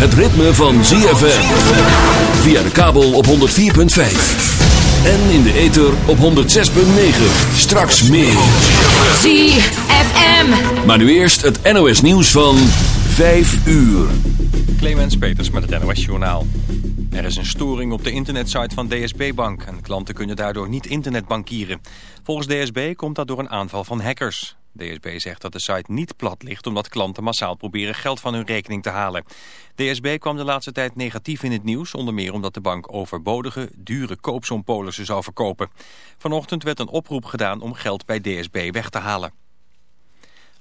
het ritme van ZFM. Via de kabel op 104.5. En in de ether op 106.9. Straks meer. ZFM. Maar nu eerst het NOS nieuws van 5 uur. Clemens Peters met het NOS Journaal. Er is een storing op de internetsite van DSB Bank en klanten kunnen daardoor niet internetbankieren. Volgens DSB komt dat door een aanval van hackers. DSB zegt dat de site niet plat ligt omdat klanten massaal proberen geld van hun rekening te halen. DSB kwam de laatste tijd negatief in het nieuws, onder meer omdat de bank overbodige, dure koopsompolissen zou verkopen. Vanochtend werd een oproep gedaan om geld bij DSB weg te halen.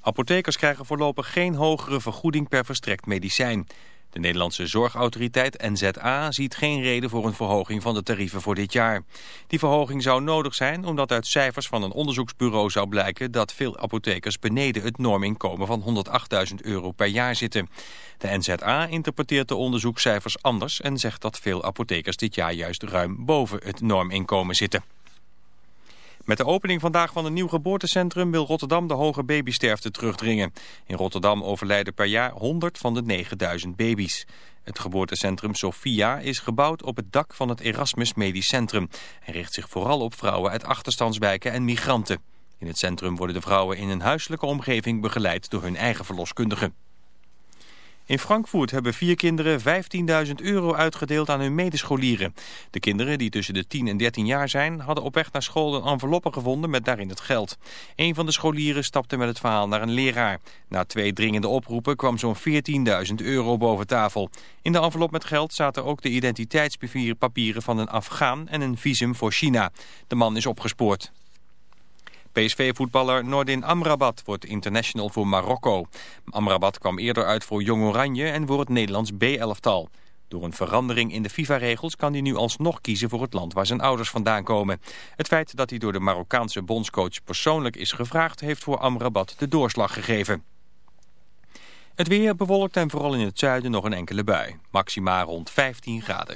Apothekers krijgen voorlopig geen hogere vergoeding per verstrekt medicijn. De Nederlandse Zorgautoriteit NZA ziet geen reden voor een verhoging van de tarieven voor dit jaar. Die verhoging zou nodig zijn omdat uit cijfers van een onderzoeksbureau zou blijken dat veel apothekers beneden het norminkomen van 108.000 euro per jaar zitten. De NZA interpreteert de onderzoekscijfers anders en zegt dat veel apothekers dit jaar juist ruim boven het norminkomen zitten. Met de opening vandaag van een nieuw geboortecentrum wil Rotterdam de hoge babysterfte terugdringen. In Rotterdam overlijden per jaar 100 van de 9000 baby's. Het geboortecentrum Sophia is gebouwd op het dak van het Erasmus Medisch Centrum... en richt zich vooral op vrouwen uit achterstandswijken en migranten. In het centrum worden de vrouwen in een huiselijke omgeving begeleid door hun eigen verloskundigen. In Frankfurt hebben vier kinderen 15.000 euro uitgedeeld aan hun medescholieren. De kinderen, die tussen de 10 en 13 jaar zijn, hadden op weg naar school een enveloppe gevonden met daarin het geld. Een van de scholieren stapte met het verhaal naar een leraar. Na twee dringende oproepen kwam zo'n 14.000 euro boven tafel. In de envelop met geld zaten ook de identiteitspapieren van een Afghaan en een visum voor China. De man is opgespoord. PSV-voetballer Nordin Amrabat wordt international voor Marokko. Amrabat kwam eerder uit voor Jong Oranje en voor het Nederlands B-elftal. Door een verandering in de FIFA-regels kan hij nu alsnog kiezen voor het land waar zijn ouders vandaan komen. Het feit dat hij door de Marokkaanse bondscoach persoonlijk is gevraagd... heeft voor Amrabat de doorslag gegeven. Het weer bewolkt en vooral in het zuiden nog een enkele bui. Maxima rond 15 graden.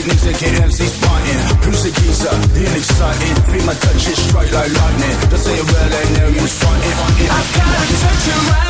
techniques that get MCs fighting. Who's the geezer? Being exciting. Feel my touch is straight like lightning. Don't say a word, fighting. I got a touch around.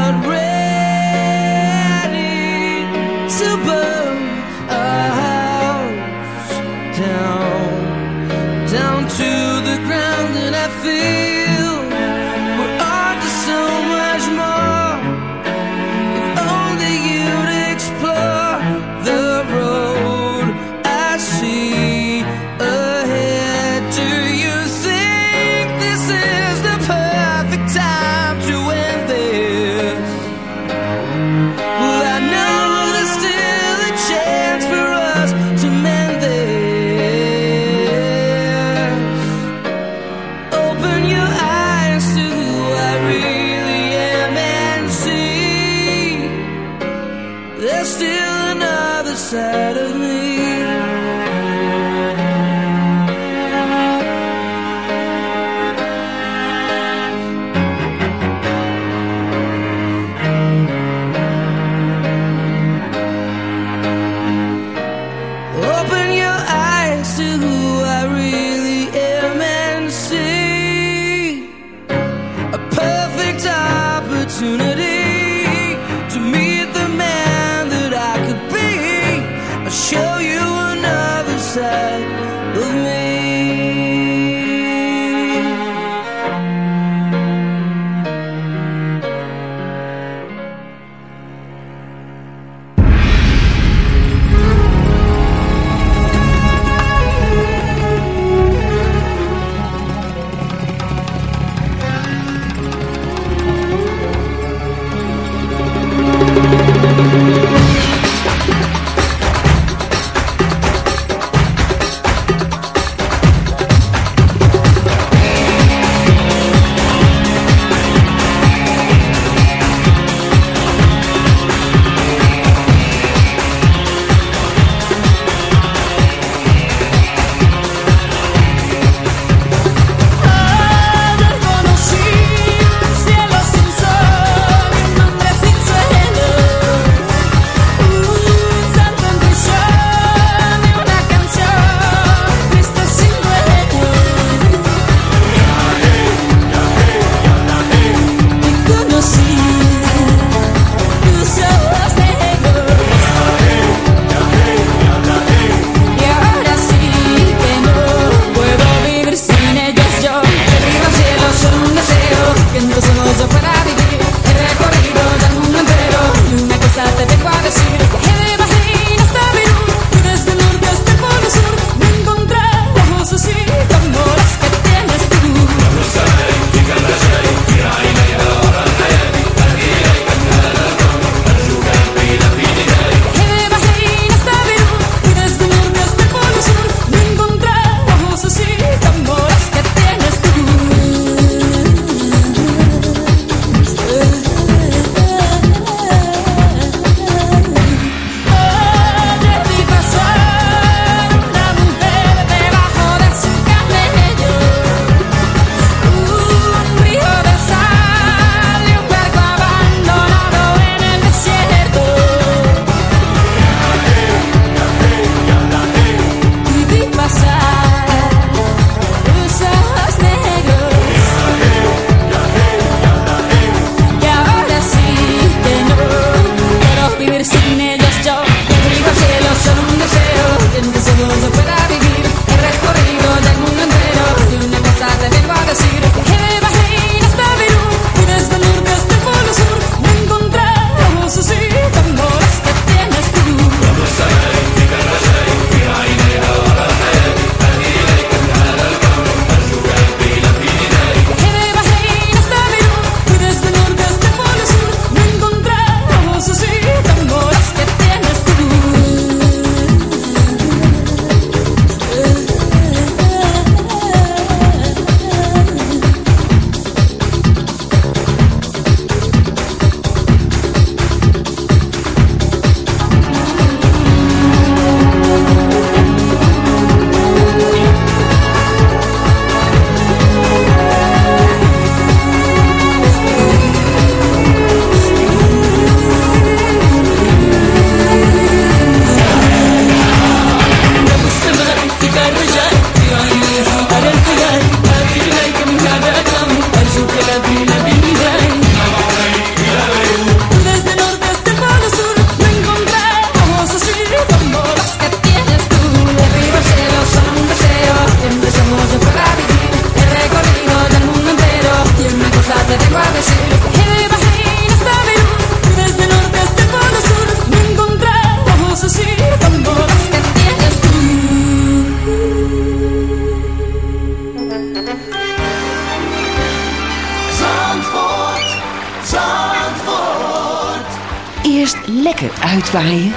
Eerst lekker uitwaaien.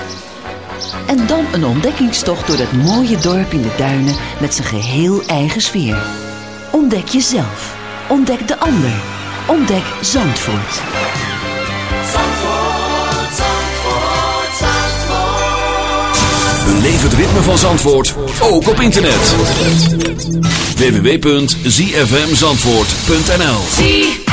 En dan een ontdekkingstocht door dat mooie dorp in de duinen met zijn geheel eigen sfeer. Ontdek jezelf. Ontdek de ander. Ontdek Zandvoort. Zandvoort, Zandvoort, Zandvoort. Beleef het ritme van Zandvoort, ook op internet. www.zfmzandvoort.nl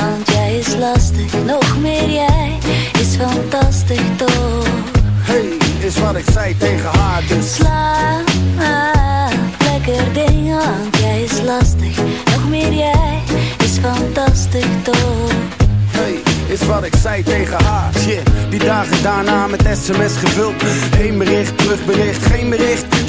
Want jij is lastig. Nog meer jij is fantastisch toch. Hey, is wat ik zei tegen haar, dus Slaap lekker ding, want jij is lastig. Nog meer jij is fantastisch toch. Hey, is wat ik zei tegen haar. Shit, die dagen daarna met sms gevuld. Heen bericht, terugbericht, geen bericht.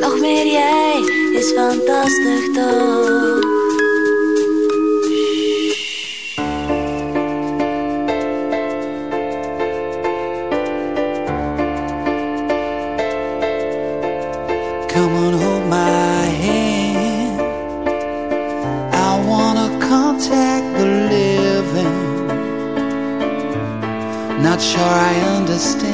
Nog meer jij is fantastisch toch. Come on, hold my hand. I wanna contact the living. Not sure I understand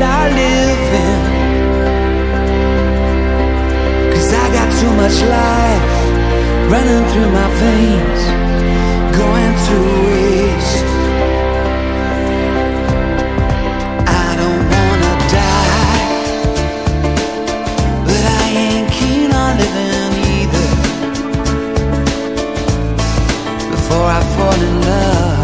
I live in. Cause I got too much life running through my veins, going to waste. I don't wanna die, but I ain't keen on living either. Before I fall in love,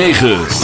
106.9